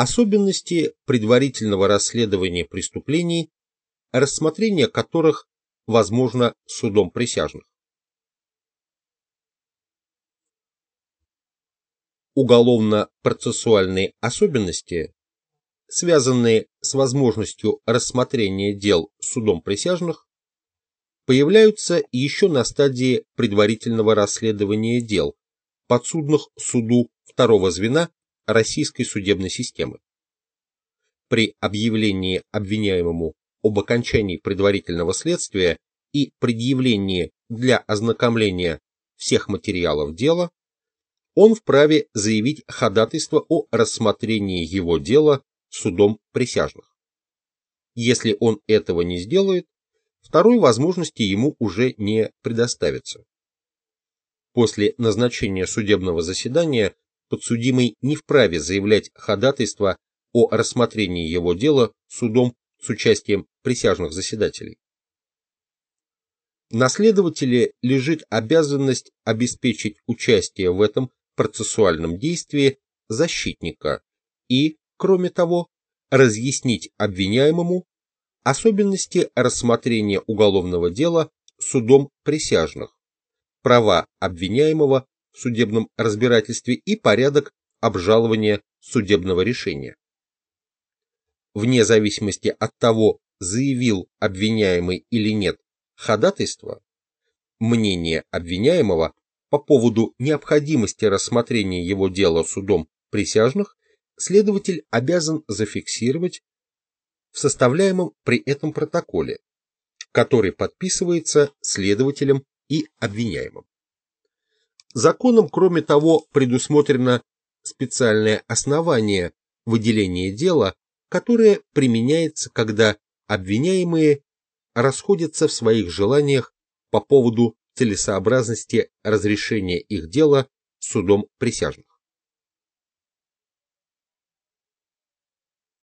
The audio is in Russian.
Особенности предварительного расследования преступлений, рассмотрение которых возможно судом присяжных. Уголовно-процессуальные особенности, связанные с возможностью рассмотрения дел судом присяжных, появляются еще на стадии предварительного расследования дел, подсудных суду второго звена российской судебной системы. При объявлении обвиняемому об окончании предварительного следствия и предъявлении для ознакомления всех материалов дела, он вправе заявить ходатайство о рассмотрении его дела судом присяжных. Если он этого не сделает, второй возможности ему уже не предоставится. После назначения судебного заседания подсудимый не вправе заявлять ходатайство о рассмотрении его дела судом с участием присяжных заседателей. На следователе лежит обязанность обеспечить участие в этом процессуальном действии защитника и, кроме того, разъяснить обвиняемому особенности рассмотрения уголовного дела судом присяжных, права обвиняемого в судебном разбирательстве и порядок обжалования судебного решения. Вне зависимости от того, заявил обвиняемый или нет ходатайство, мнение обвиняемого по поводу необходимости рассмотрения его дела судом присяжных следователь обязан зафиксировать в составляемом при этом протоколе, который подписывается следователем и обвиняемым. Законом, кроме того, предусмотрено специальное основание выделения дела, которое применяется, когда обвиняемые расходятся в своих желаниях по поводу целесообразности разрешения их дела судом присяжных.